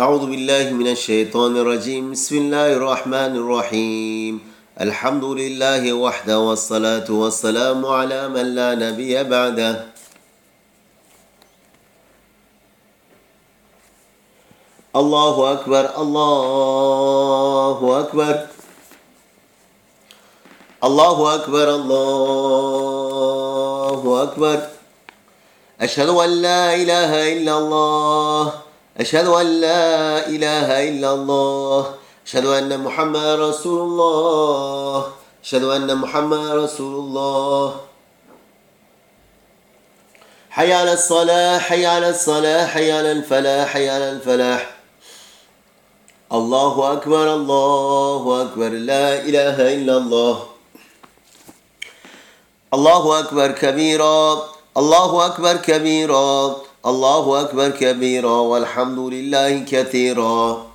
أعوذ بالله من الشيطان الرجيم. بسم الله الرحمن الرحيم. الحمد لله وحده والصلاة والسلام على من لا نبي بعده. الله أكبر الله أكبر. الله أكبر الله أكبر. أشهد أن لا إله إلا الله. أشهد أن لا إله إلا الله. أشهد أن محمد رسول الله. أشهد أن محمد رسول الله. حي على الصلاة حي على الصلاة حي على الفلاح حي على الفلاح. الله أكبر الله أكبر. لا إله إلا الله. الله أكبر كبيرا الله أكبر كبيرا. الله أكبر كبيرا والحمد لله كثيرا.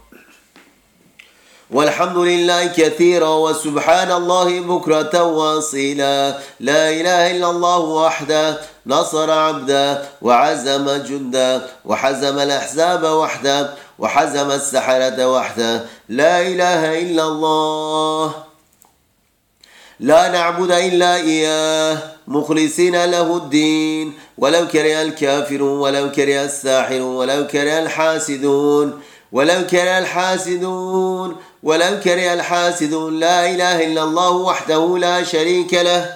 والحمد لله كثيرا وسبحان الله بكرة واصيلا. لا إله إلا الله وحده نصر عبده وعزم جنده وحزم الأحزاب وحده وحزم السحرة وحده. لا إله إلا الله. لا نعبد إلا إياه مخلصين له الدين. ولو كره الكافرون ولو كره الساحرون ولو كره الحاسدون ولو كره الحاسدون ولو كره الحاسدون. لا إله إلا الله وحده لا شريك له.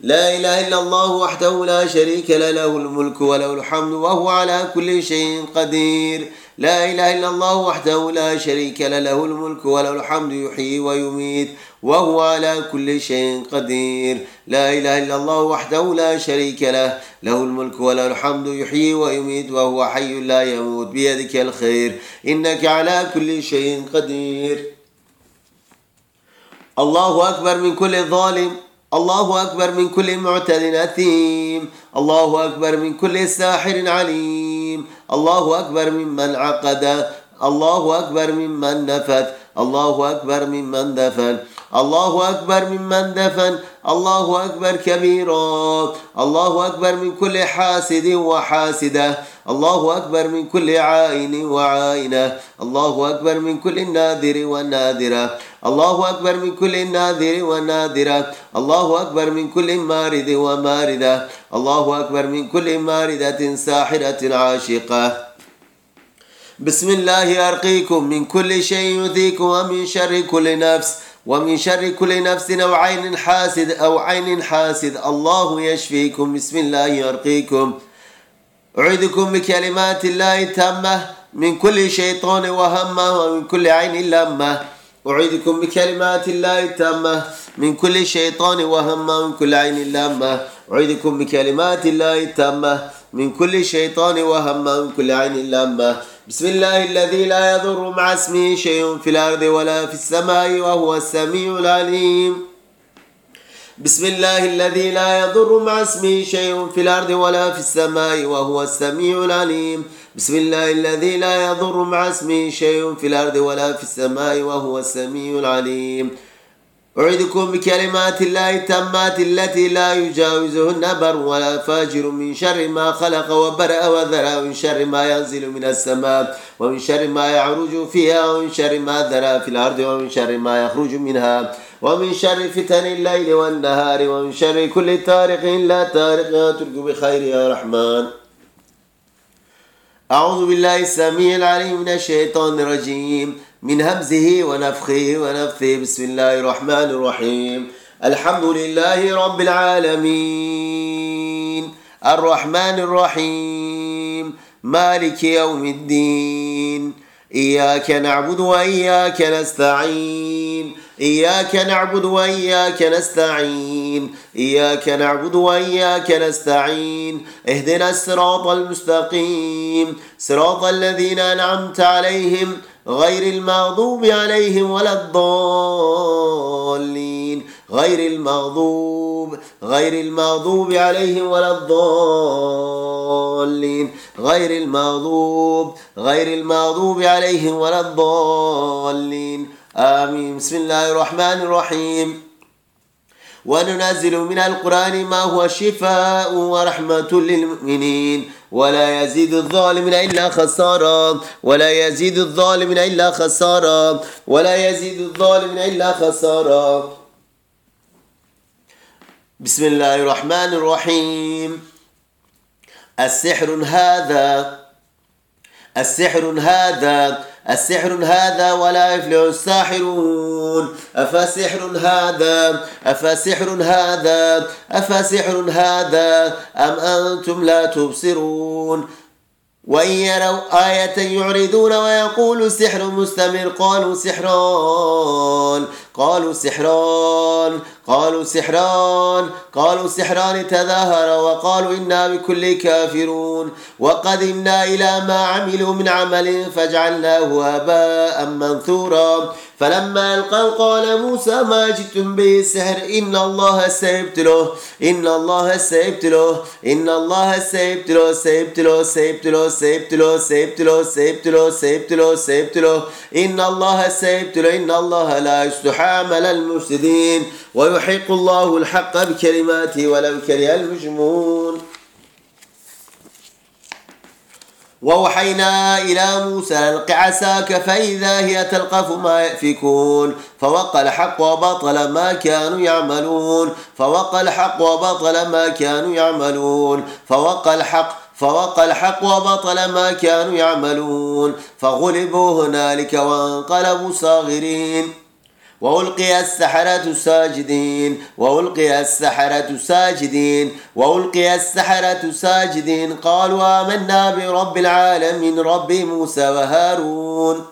لا إله إلا الله وحده لا شريك له. له الملك وله الحمد وهو على كل شيء قدير. لا إله إلا الله وحده لا شريك له. له الملك وله الحمد يحيي ويميت. وهو على كل شيء قدير. لا إله إلا الله وحده لا شريك له. له الملك وله الحمد يحيي ويميت وهو حي لا يموت بيدك الخير. إنك على كل شيء قدير. الله أكبر من كل ظالم. الله أكبر من كل معتد أثيم. الله أكبر من كل ساحر عليم. الله أكبر ممن عقد. الله أكبر ممن نفث. الله أكبر ممن دفن. الله أكبر ممن دفن الله أكبر كبيرا الله أكبر من كل حاسد وحاسدة الله أكبر من كل عائن وعائنة الله أكبر من كل ناذر وناذرة الله أكبر من كل ناذر وناذرة الله أكبر من كل مارد وماردة الله أكبر من كل ماردة ساحرة عاشقة بسم الله أرقيكم من كل شيء يؤذيكم ومن شر كل نفس ومن شر كل نفس أو عين حاسد أو عين حاسد. الله يشفيكم. بسم الله يرقيكم. أعيذكم بكلمات الله التامة. من كل شيطان وهمة ومن كل عين لمة. أعيذكم بكلمات الله التامة. من كل شيطان وهمة ومن كل عين لمة. أعيذكم بكلمات الله التامة. من كل شيطان وهمة ومن كل عين لمة. بسم الله الذي لا يضر مع اسمه شيء في الأرض ولا في السماء وهو السميع العليم. بسم الله الذي لا يضر مع اسمه شيء في الأرض ولا في السماء وهو السميع العليم. بسم الله الذي لا يضر مع اسمه شيء في الأرض ولا في السماء وهو السميع العليم. أعيدكم بكلمات الله التامات التي لا يجاوزهن بر ولا فاجر من شر ما خلق وبرأ وذرى من شر ما ينزل من السماء ومن شر ما يعرج فيها ومن شر ما ذرى في الأرض ومن شر ما يخرج منها ومن شر فتن الليل والنهار ومن شر كل طارق لا طارق يترك بخير يا رحمن. أعوذ بالله السميع العليم من الشيطان الرجيم. من همزه ونفخه ونفثه. بسم الله الرحمن الرحيم. الحمد لله رب العالمين. الرحمن الرحيم. مالك يوم الدين. إياك نعبد وإياك نستعين. إياك نعبد وإياك نستعين. إياك نعبد وإياك نستعين. اهدنا الصراط المستقيم. صراط الذين أنعمت عليهم غير المغضوب عليهم ولا الضالين. غير المغضوب غير المغضوب عليهم ولا الضالين. غير المغضوب غير المغضوب عليهم ولا الضالين. آمين. بسم الله الرحمن الرحيم. وننزل من القرآن ما هو شفاء ورحمة للمؤمنين. ولا يزيد الظالمين إلا خسارا ولا يزيد الظالمين إلا خسارا ولا يزيد الظالمين إلا خسارا بسم الله الرحمن الرحيم. السحر هذا السحر هذا السحر هذا ولا يفلح الساحرون. أفسحر هذا؟ أفسحر هذا؟ أفسحر هذا أم أنتم لا تبصرون؟ وإن يروا آية يعرضون ويقولوا سحر مستمر. قالوا سحران قالوا سحران قالوا سحران قالوا سحران تظاهر وقالوا إنا بكل كافرون. وقدمنا إلى ما عملوا من عمل فجعلناه هباء منثورا. فلما ألقوا قال موسى ما جئتم به السحر إن الله سيبتله إن الله سيبتله إن الله سيبتله سيبتله سيبتله سيبتله سيبتله سيبتله سيبتله سيبتله إن الله سيبتله إن الله لا يستحامل المفسدين ويحق الله الحق بكلماته ولو كره المجرمون وأوحينا إلى موسى ألق عساك فإذا هي تلقف ما يأفكون. فوقى الحق وبطل ما كانوا يعملون. فوقى الحق وبطل ما كانوا يعملون. فوقى الحق فوقى الحق وبطل ما كانوا يعملون. فغلبوا هنالك وانقلبوا صاغرين. وألقي السحرة ساجدين وألقي السحرة ساجدين وألقي السحرة ساجدين. قالوا آمنا برب العالمين رب موسى وهارون.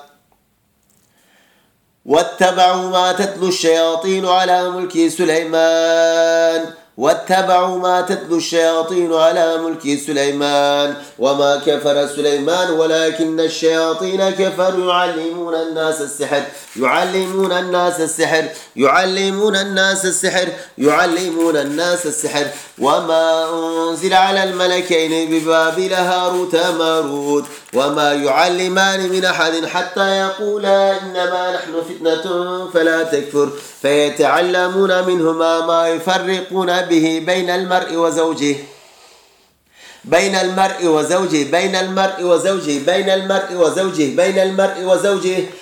واتبعوا ما تتلو الشياطين على ملك سليمان. واتبعوا ما تتلو الشياطين على ملك سليمان. وما كفر سليمان ولكن الشياطين كفروا. يعلمون الناس السحر يعلمون الناس السحر يعلمون الناس السحر يعلمون الناس السحر. وما أنزل على الملكين ببابل هاروت ماروت وما يعلمان من أحد حتى يقولا إنما نحن فتنة فلا تكفر فيتعلمون منهما ما يفرقون به بين المرء وزوجه بين المرء وزوجه بين المرء وزوجه بين المرء وزوجه بين المرء وزوجه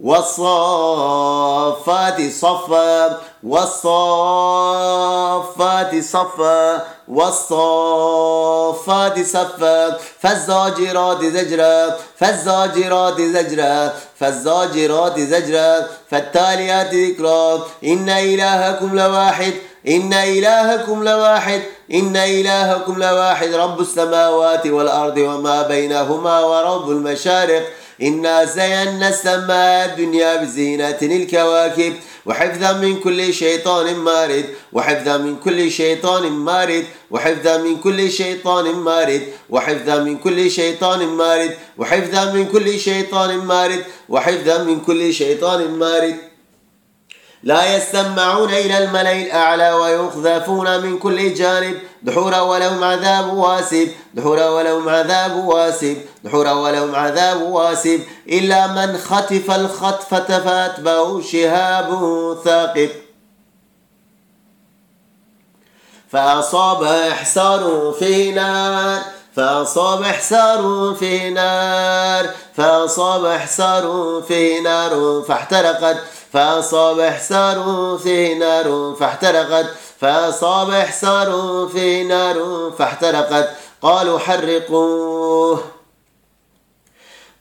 والصافات صفا والصافات صفا والصافات صفا فالزاجرات زجرا فالزاجرات زجرا فالزاجرات زجرا. فالتاليات ذكرا. إن إلهكم لواحد إن إلهكم لواحد إن إلهكم لواحد. رب السماوات والأرض وما بينهما ورب المشارق. إنا زينا السماء الدنيا بزينة الكواكب وحفظا من كل شيطان مارد وحفظا من كل شيطان مارد وحفظا من كل شيطان مارد وحفظا من كل شيطان مارد وحفظا من كل شيطان مارد وحفظا من كل شيطان مارد لا يستمعون إلى الملأ الأعلى ويقذفون من كل جانب. دحورا ولهم عذاب واصب. دحورا ولهم عذاب واصب. دحورا ولهم عذاب واصب. إلا من خطف الخطفة فأتبعه شهاب ثاقب. فأصاب إحسان في نار. فأصاب إحسار في نار. فأصاب إحسار في نار. فاحترقت. فأصاب إحسار في نار فاحترقت فأصاب إحسار في نار فاحترقت. قالوا حرقوه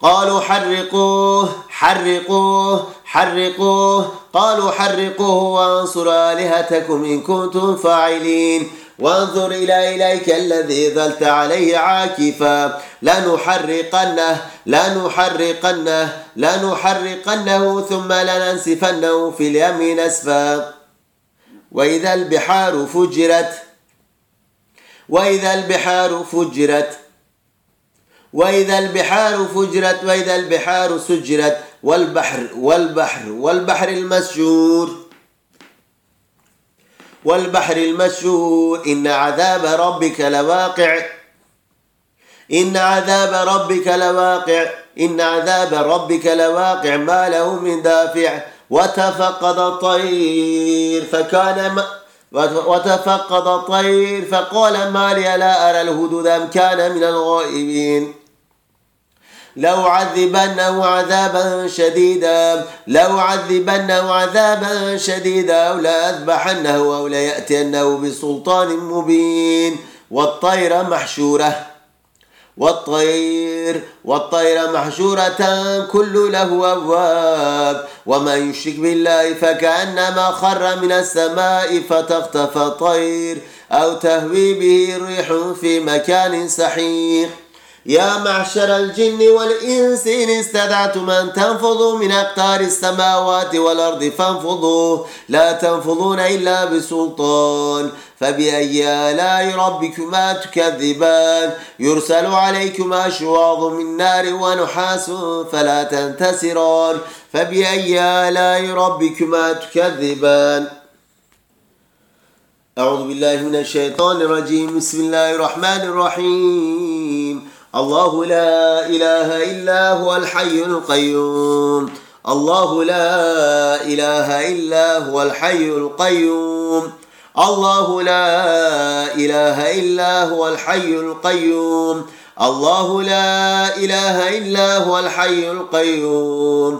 قالوا حرقوه حرقوه حرقوه. قالوا حرقوه وانصروا آلهتكم إن كنتم فاعلين. وانظر إلى إليك الذي ظلت عليه عاكفا. لنحرقنه لنحرقنه لنحرقنه ثم لننسفنه في اليم نسفا وإذا البحار فجرت وإذا البحار فجرت وإذا البحار فجرت وإذا البحار سجرت. والبحر والبحر والبحر المسجور. والبحر المسجور إن عذاب ربك لواقع. إن عذاب ربك لواقع. إن عذاب ربك لواقع. ما له من دافع. وتفقد الطير فكان ما وتفقد الطير فقال ما لي لا أرى الهدود أم كان من الغائبين. لو عذبنه عذابا شديدا لو عذبنه عذابا شديدا أو لأذبحنه أو ليأتينه بسلطان مبين. والطير محشورة والطير والطير محشورة كل له أبواب. ومن يشرك بالله فكأنما خر من السماء فتخطف طير أو تهوي به الريح في مكان سحيق يا معشر الجن والإنس إن استدعتم أن تنفضوا من أقطار السماوات والأرض فانفضوا لا تنفضون إلا بسلطان. فبأي آلاء ربكما تكذبان؟ يرسل عليكما شواظ من نار ونحاس فلا تنتصران فبأي آلاء ربكما تكذبان؟ أعوذ بالله من الشيطان الرجيم. بسم الله الرحمن الرحيم. الله لا إله إلا هو الحي القيوم. الله لا إله إلا هو الحي القيوم. الله لا إله إلا هو الحي القيوم. الله لا إله إلا هو الحي القيوم.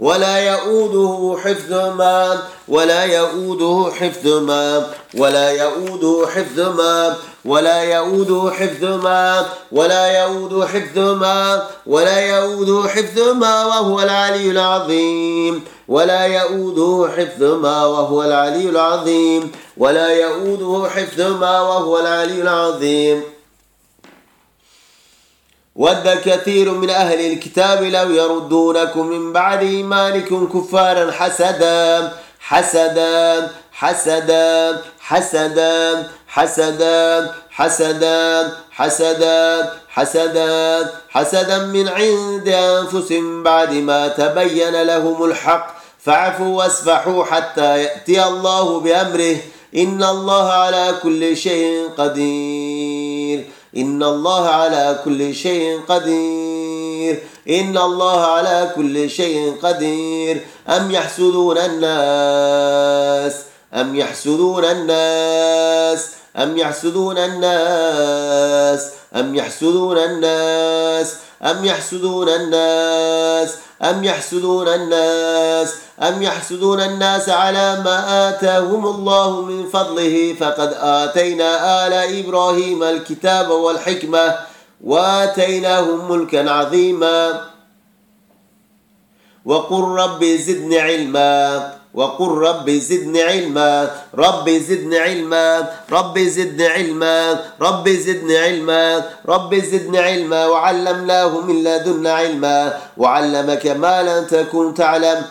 ولا يؤوده حفظهما ولا يؤوده حفظهما ولا يؤوده حفظهما ولا يؤوده حفظهما ولا يؤوده حفظهما ولا يؤوده حفظهما وهو العلي العظيم ولا يؤوده حفظهما وهو العلي العظيم ولا يؤوده حفظهما وهو العلي العظيم. ود كثير من أهل الكتاب لو يردونكم من بعد إيمانكم كفارا حسدا حسدا حسدا حسدا حسدا حسدا حسدا حسدا حسدا من عند أنفسهم بعد ما تبين لهم الحق. فاعفوا واصفحوا حتى يأتي الله بأمره. إن الله على كل شيء قدير. إن الله على كل شيء قدير. إن الله على كل شيء قدير. أم يحسدون الناس؟ أم يحسدون الناس؟ أم يحسدون الناس؟ أم يحسدون الناس؟ أم يحسدون الناس؟ أم يحسدون الناس؟ أم يحسدون الناس على ما آتاهم الله من فضله؟ فقد آتينا آل إبراهيم الكتاب والحكمة وآتيناهم ملكا عظيما. وقل رب زدني علما. وقل رب زدني علما رب زدني علما رب زدني علما رب زدني علما رب زدني علما وعلمناه من لدنا علما وعلمك ما لم تكن تعلم.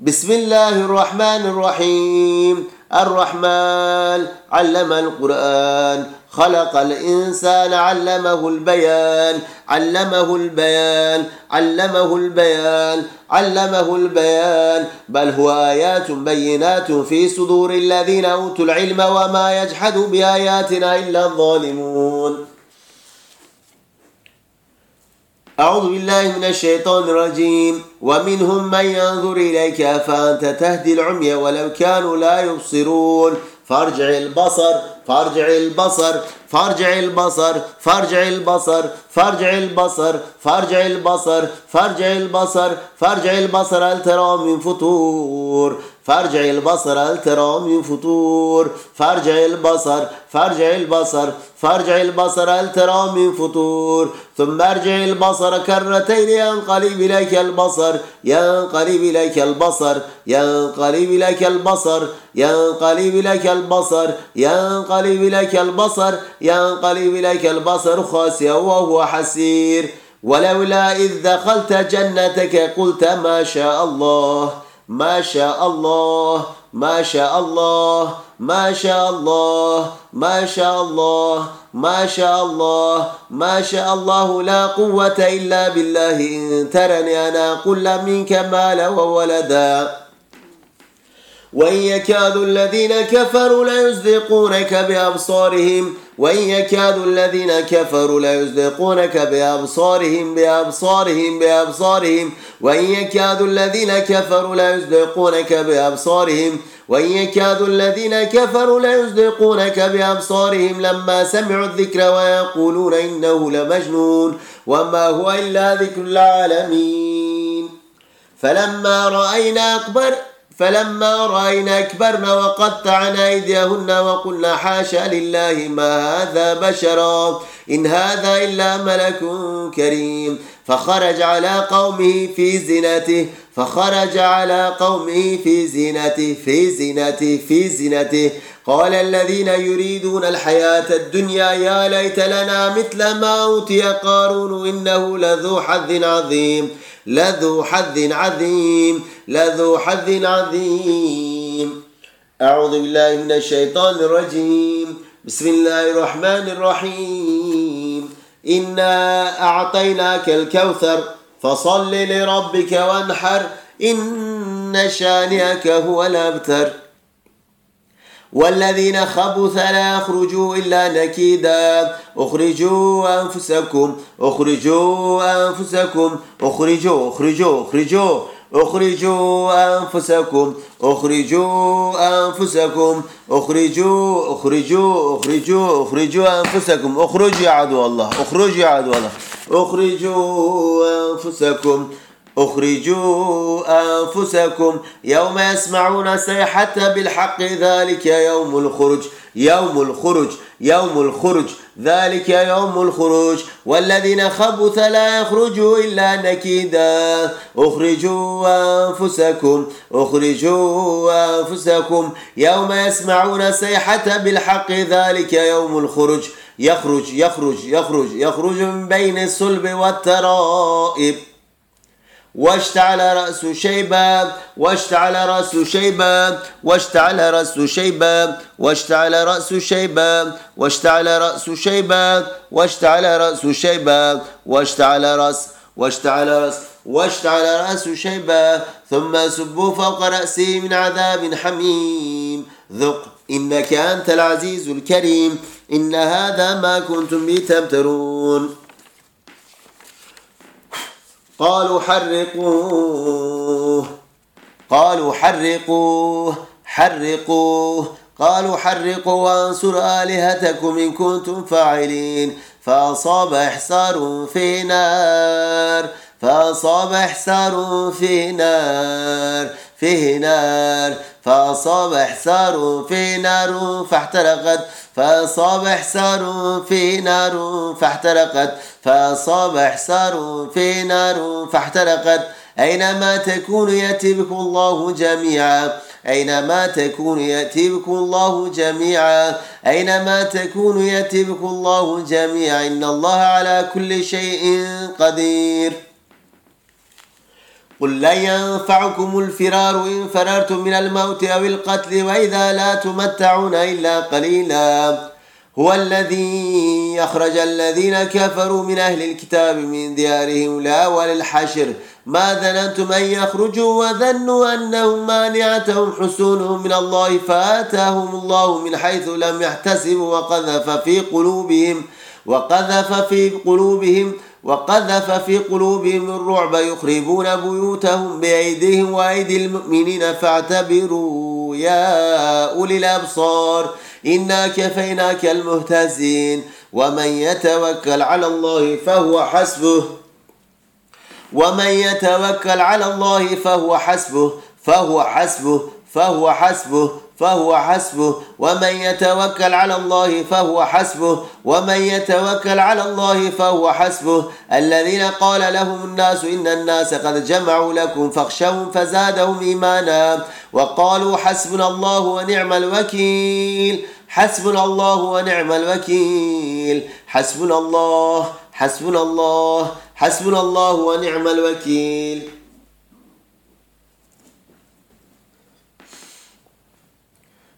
بسم الله الرحمن الرحيم. الرحمن علم القرآن. خلق الإنسان علمه البيان علمه البيان علمه البيان علمه البيان. بل هو آيات بينات في صدور الذين أوتوا العلم وما يجحد بآياتنا إلا الظالمون. أعوذ بالله من الشيطان الرجيم. ومنهم من ينظر إليك فأنت تهدي العمي ولو كانوا لا يبصرون. فارجع البصر فارجع البصر فارجع البصر فارجع البصر فارجع البصر فارجع البصر فارجع البصر فارجع البصر هل ترى من فطور؟ فارجع البصر هل ترى من فطور؟ فارجع البصر فارجع البصر فارجع البصر هل ترى من فطور؟ ثم ارجع البصر كرتين ينقلب إليك البصر ينقلب إليك البصر ينقلب إليك البصر ينقلب إليك البصر ينقلب إليك البصر ينقلب إليك البصر خاسئا وهو حسير. ولولا إذ دخلت جنتك قلت ما شاء الله ما شاء الله ما شاء الله ما شاء الله ما شاء الله ما شاء الله ما شاء الله لا قوة إلا بالله. إن ترني أنا قل منك مالا وولدا. وإن يكاد الذين كفروا ليزلقونك بأبصارهم وإن يكاد الذين كفروا ليزلقونك بأبصارهم بأبصارهم بأبصارهم. وإن يكاد الذين كفروا ليزلقونك بأبصارهم وإن يكاد الذين كفروا ليزلقونك بأبصارهم. لما سمعوا الذكر ويقولون إنه لمجنون وما هو إلا ذكر العالمين فلما رأينا أكبر فلما رأينا أكبرنا وقطعنا أيديهن وقلنا حاشا لله ما هذا بشرا إن هذا إلا ملك كريم. فخرج على قومه في زينته فخرج على قومه في زينته في زينته في زينته. قال الذين يريدون الحياة الدنيا يا ليت لنا مثل ما أوتي قارون إنه لذو حظ عظيم لذو حظ عظيم لذو حظ عظيم. أعوذ بالله من الشيطان الرجيم. بسم الله الرحمن الرحيم. إنا أعطيناك الكوثر. فصل لربك وانحر إن شانئك هو الأبتر. والذين خبث لا يخرجوا إلا نكيدا. اخرجوا أنفسكم اخرجوا أنفسكم اخرجوا اخرجوا اخرجوا. أخرجوا أنفسكم أخرجوا أنفسكم أخرجوا أخرجوا أخرجوا أخرجوا أنفسكم. اخرجوا يا عدو الله اخرجوا يا عدو الله. أخرجوا أنفسكم أخرجوا أنفسكم. يوم يسمعون الصيحة بالحق ذلك يوم الخروج يوم الخروج. يوم الخروج. ذلك يوم الخروج. والذين خبث لا يخرجوا إلا نكيدا. أخرجوا أنفسكم. أخرجوا أنفسكم. يوم يسمعون الصيحة بالحق ذلك يوم الخروج. يخرج يخرج يخرج يخرج من بين الصلب والترائب. واشتعل رأس شيبا واشتعل رأس شيبا واشتعل رأس شيبا واشتعل رأس شيبا واشتعل رأس شيبا واشتعل رأس شيبا واشتعل رأس واشتعل رأس واشتعل رأس شيبا ثم سبوا فوق رأسه من عذاب حميم. ذق إنك أنت العزيز الكريم. إن هذا ما كنتم به تمترون قالوا حرقوه. قالوا حرقوه حرقوه. قالوا حرقوا وانصروا آلهتكم إن كنتم فاعلين. فأصاب إحصار في نار فأصاب إحصار في نار. فيه نار فأصاب إحصار في نار فاحترقت فأصاب إحصار في نار فاحترقت فأصاب إحصار في نار فاحترقت. أينما تكون يأتي بكم الله جميعا أينما تكون يأتي بكم الله جميعا أينما تكون يأتي بكم الله جميعا إن الله على كل شيء قدير. قل لن ينفعكم الفرار إن فررتم من الموت أو القتل وإذا لا تمتعون إلا قليلا. هو الذي أخرج الذين كفروا من أهل الكتاب من ديارهم لأول الحشر ما ظننتم أن يخرجوا وظنوا أنهم مانعتهم حسونهم من الله فآتاهم الله من حيث لم يحتسبوا وقذف في قلوبهم وقذف في قلوبهم وقذف في قلوبهم الرعب يخربون بيوتهم بأيديهم وأيدي المؤمنين فاعتبروا يا أولي الأبصار إنا كفيناك المهتزين ومن يتوكل على الله فهو حسبه ومن يتوكل على الله فهو حسبه فهو حسبه فهو حسبه فهو حسبه. ومن يتوكل على الله فهو حسبه. ومن يتوكل على الله فهو حسبه. الذين قال لهم الناس إن الناس قد جمعوا لكم فاخشوهم فزادهم إيمانا. وقالوا حسبنا الله ونعم الوكيل. حسبنا الله ونعم الوكيل. حسبنا الله حسبنا الله حسبنا الله ونعم الوكيل.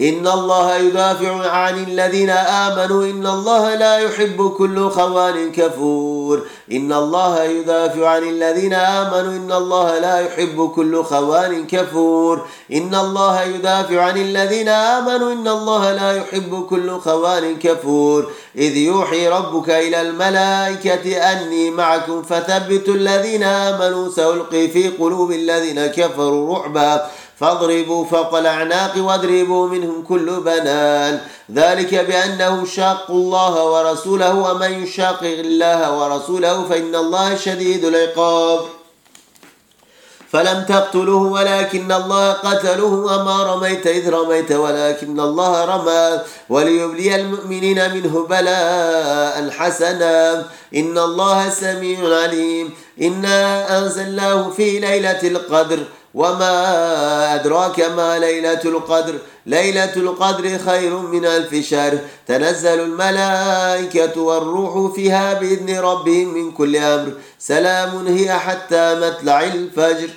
إن الله يدافع عن الذين آمنوا إن الله لا يحب كل خوان كفور إن الله يدافع عن الذين آمنوا إن الله لا يحب كل خوان كفور إن الله يدافع عن الذين آمنوا إن الله لا يحب كل خوان كفور إذ يوحي ربك إلى الملائكة أني معكم فثبتوا الذين آمنوا سألقي في قلوب الذين كفروا رعبا فاضربوا فوق الأعناق واضربوا منهم كل بنان. ذلك بأنهم شاقوا الله ورسوله ومن يشاقق الله ورسوله فإن الله شديد العقاب. فلم تقتلوه ولكن الله قتله وما رميت إذ رميت ولكن الله رمى. وليبلي المؤمنين منه بلاء حسنا. إن الله سميع عليم. إنا أنزلناه في ليلة القدر. وما أدراك ما ليلة القدر ليلة القدر خير من ألف شهر تنزل الملائكة والروح فيها بإذن ربهم من كل أمر سلام هي حتى مطلع الفجر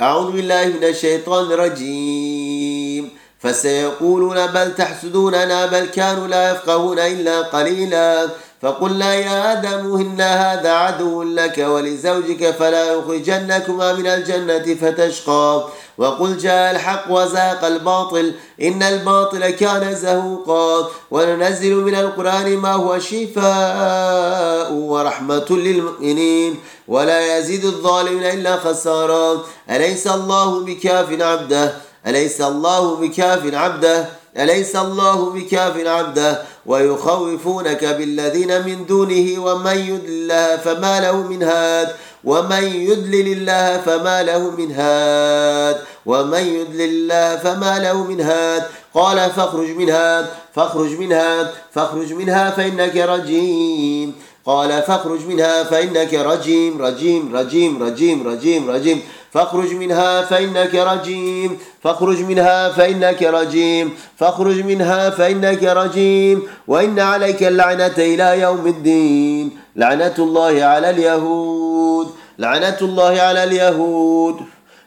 أعوذ بالله من الشيطان الرجيم فسيقولون بل تحسدوننا بل كانوا لا يفقهون إلا قليلا فقلنا يا آدم إن هذا عدو لك ولزوجك فلا يخرجنكما من الجنة فتشقى. وقل جاء الحق وزاق الباطل إن الباطل كان زهوقا. وننزل من القرآن ما هو شفاء ورحمة للمؤمنين. ولا يزيد الظالمين إلا خسارا. أليس الله بكاف عبده؟ أليس الله بكاف عبده؟ أليس الله بكاف عبده؟ ويخوفونك بالذين من دونه ومن يدل الله فما له من هاد ومن يدلل الله فما له من هاد ومن يدلل الله فما له من هاد. قال فاخرج منها فاخرج منها فاخرج منها فإنك رجيم. قال فاخرج منها فإنك رجيم رجيم رجيم رجيم رجيم رجيم. فاخرج منها فإنك رجيم فاخرج منها فإنك رجيم فاخرج منها فإنك رجيم. وإن عليك اللعنة إلى يوم الدين. لعنة الله على اليهود لعنة الله على اليهود.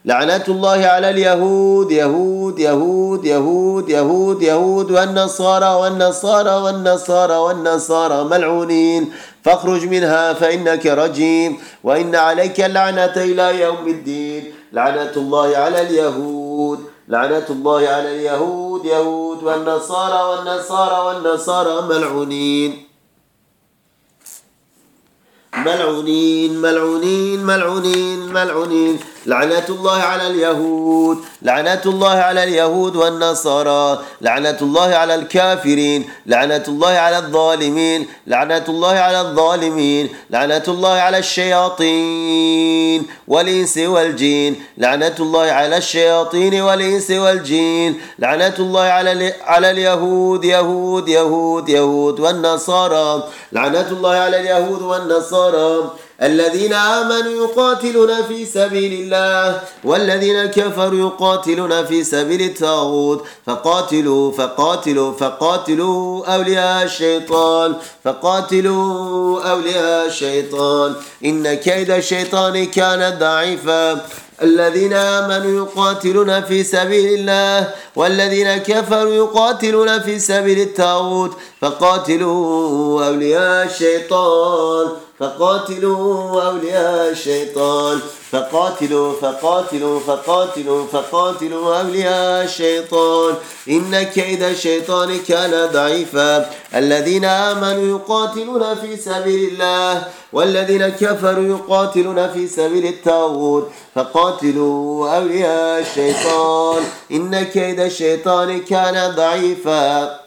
لعنة الله على اليهود يهود يهود يهود يهود يهود والنصارى والنصارى والنصارى والنصارى ملعونين. فاخرج منها فإنك رجيم. وإن عليك اللعنة إلى يوم الدين. لعنة الله على اليهود. لعنة الله على اليهود يهود والنصارى والنصارى والنصارى ملعونين. ملعونين ملعونين ملعونين ملعونين. لعنة الله على اليهود لعنة الله على اليهود والنصارى لعنة الله على الكافرين لعنة الله على الظالمين لعنة الله على الظالمين لعنة الله على الشياطين والإنس والجين لعنة الله على الشياطين والإنس والجين لعنة الله على على اليهود يهود يهود يهود والنصارى لعنة الله على اليهود والنصارى. الذين آمنوا يقاتلون في سبيل الله والذين كفروا يقاتلون في سبيل الطاغوت. فقاتلوا فقاتلوا فقاتلوا أولياء الشيطان فقاتلوا أولياء الشيطان. إن كيد الشيطان كان ضعيفا. الذين آمنوا يقاتلون في سبيل الله والذين كفروا يقاتلون في سبيل الطاغوت. فقاتلوا أولياء الشيطان. فقاتلوا أولياء الشيطان. فقاتلوا فقاتلوا فقاتلوا فقاتلوا أولياء الشيطان. إن كيد الشيطان كان ضعيفا. الذين آمنوا يقاتلون في سبيل الله والذين كفروا يقاتلون في سبيل الطاغوت. فقاتلوا أولياء الشيطان. إن كيد الشيطان كان ضعيفا.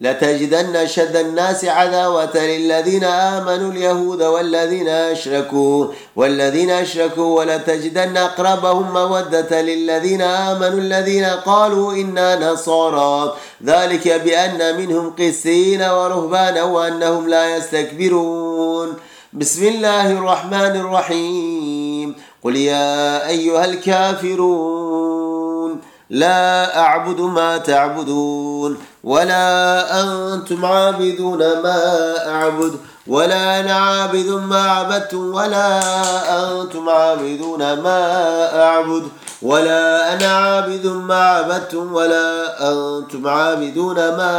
لتجدن أشد الناس عداوة للذين آمنوا اليهود والذين أشركوا والذين أشركوا ولتجدن أقربهم مودة للذين آمنوا الذين قالوا إنا نصارى. ذلك بأن منهم قسين ورهبانا وأنهم لا يستكبرون. بسم الله الرحمن الرحيم. قل يا أيها الكافرون لا أعبد ما تعبدون. ولا أنتم عابدون ما أعبد ولا أنا عابد ما عبدتم ولا أنتم عابدون ما أعبد ولا أنا عابد ما عبدتم ولا أنتم عابدون ما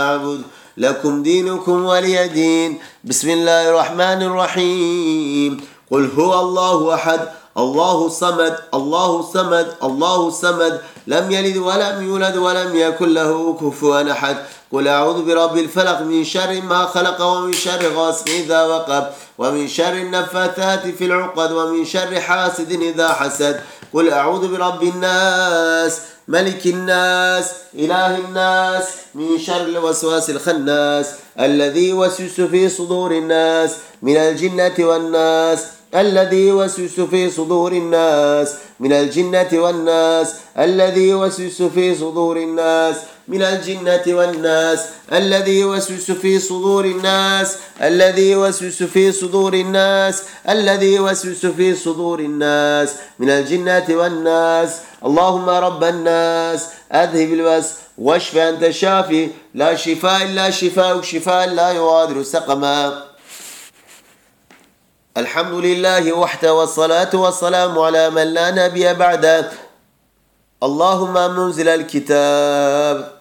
أعبد لكم دينكم ولي دين. بسم الله الرحمن الرحيم. قل هو الله أحد الله الصمد الله الصمد الله الصمد. لم يلد ولم يولد ولم يكن له كفوا أحد. قل أعوذ برب الفلق من شر ما خلق ومن شر غاسق إذا وقب ومن شر النفاثات في العقد ومن شر حاسد إذا حسد. قل أعوذ برب الناس ملك الناس إله الناس من شر الوسواس الخناس الذي يوسوس في صدور الناس من الجنة والناس الذي يوسوس في صدور الناس من الجنة والناس الذي يوسوس في صدور الناس من الجنة والناس الذي يوسوس في صدور الناس الذي يوسوس في صدور الناس الذي يوسوس في صدور الناس من الجنة والناس. اللهم رب الناس أذهب الوس واشف أنت الشافي. لا شفاء إلا شفاء شفاء لا يغادر سقما الحمد لله وحده والصلاة والسلام على من لا نبي بعده. اللهم منزل الكتاب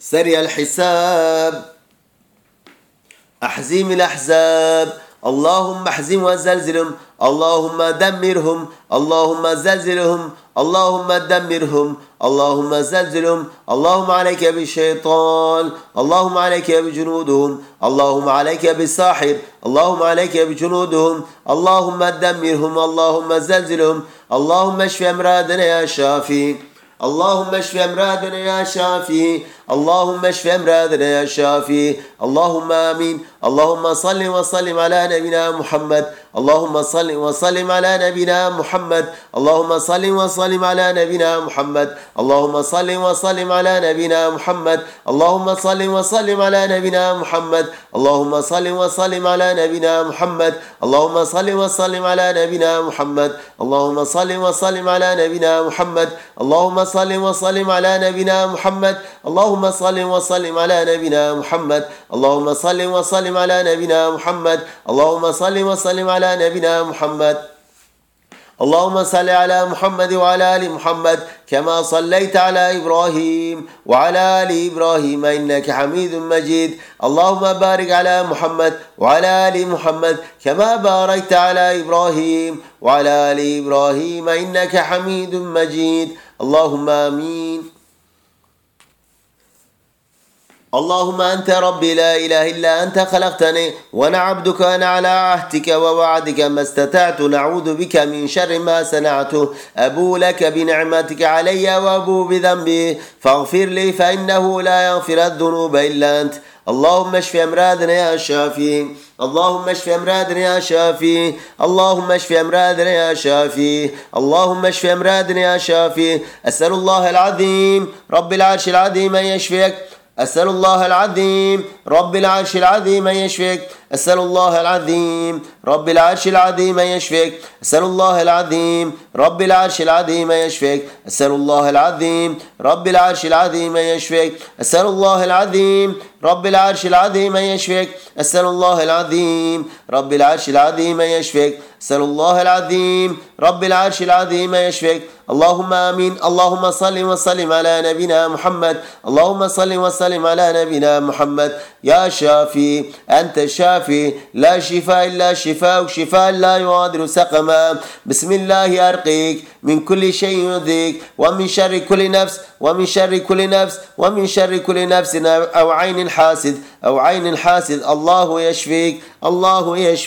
سري الحساب أحزم الأحزاب اللهم احزم وزلزلهم اللهم دمرهم اللهم زلزلهم اللهم دمرهم اللهم زلزلهم اللهم عليك بالشيطان اللهم عليك بجنودهم اللهم عليك بالساحر اللهم عليك بجنودهم اللهم دمرهم اللهم زلزلهم اللهم اشف أمراضنا يا شافي اللهم اشف أمراضنا يا شافي اللهم اشف أمراضنا يا شافي. اللهم آمين. اللهم صل وسلم على نبينا محمد. اللهم صل وسلم على نبينا محمد. اللهم صل وسلم على نبينا محمد. اللهم صل وسلم على نبينا محمد. اللهم صل وسلم على نبينا محمد. اللهم صل وسلم على نبينا محمد. اللهم صل وسلم على نبينا محمد. اللهم صل وسلم على نبينا محمد. اللهم صل وسلم على نبينا محمد. اللهم صل وسلم على نبينا محمد. اللهم صل وسلم على نبينا محمد. اللهم صل وسلم على نبينا محمد. اللهم صل على محمد وعلى آل محمد كما صليت على إبراهيم وعلى آل إبراهيم إنك حميد مجيد. اللهم بارك على محمد وعلى آل محمد كما باركت على إبراهيم وعلى آل إبراهيم إنك حميد مجيد. اللهم آمين. اللهم أنت ربي لا إله إلا أنت خلقتني وأنا عبدك أنا على عهدك ووعدك ما استطعت. نعوذ بك من شر ما صنعته أبو لك بنعمتك علي وأبو بذنبي. فاغفر لي فإنه لا يغفر الذنوب إلا أنت. اللهم اشف أمراضنا يا شافي. اللهم اشف أمراضنا يا شافي. اللهم اشف أمراضنا يا شافي. اللهم اشف أمراضنا يا شافي. أسأل الله العظيم. رب العرش العظيم أن يشفيك. أسأل الله العظيم رب العرش العظيم أن يشفيك. أسأل الله العظيم رب العرش العظيم يشفيك. أسأل الله العظيم رب العرش العظيم يشفيك. أسأل الله العظيم رب العرش العظيم يشفيك. أسأل الله العظيم رب العرش العظيم يشفيك. أسأل الله العظيم رب العرش العظيم يشفيك. أسأل الله العظيم رب العرش العظيم يشفيك. اللهم آمين. اللهم صل وسلم على نبينا محمد. اللهم صل وسلم على نبينا محمد. يا شافي أنت الشافي لا شفاء إلا شفاء شفاء لا يغادر سقما. بسم الله أرقيك من كل شيء يؤذيك. ومن شر كل نفس ومن شر كل نفس ومن شر كل نفس أو عين حاسد أو عين حاسد. الله يشفيك الله يشفيك.